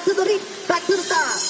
back to the beat, back to the start.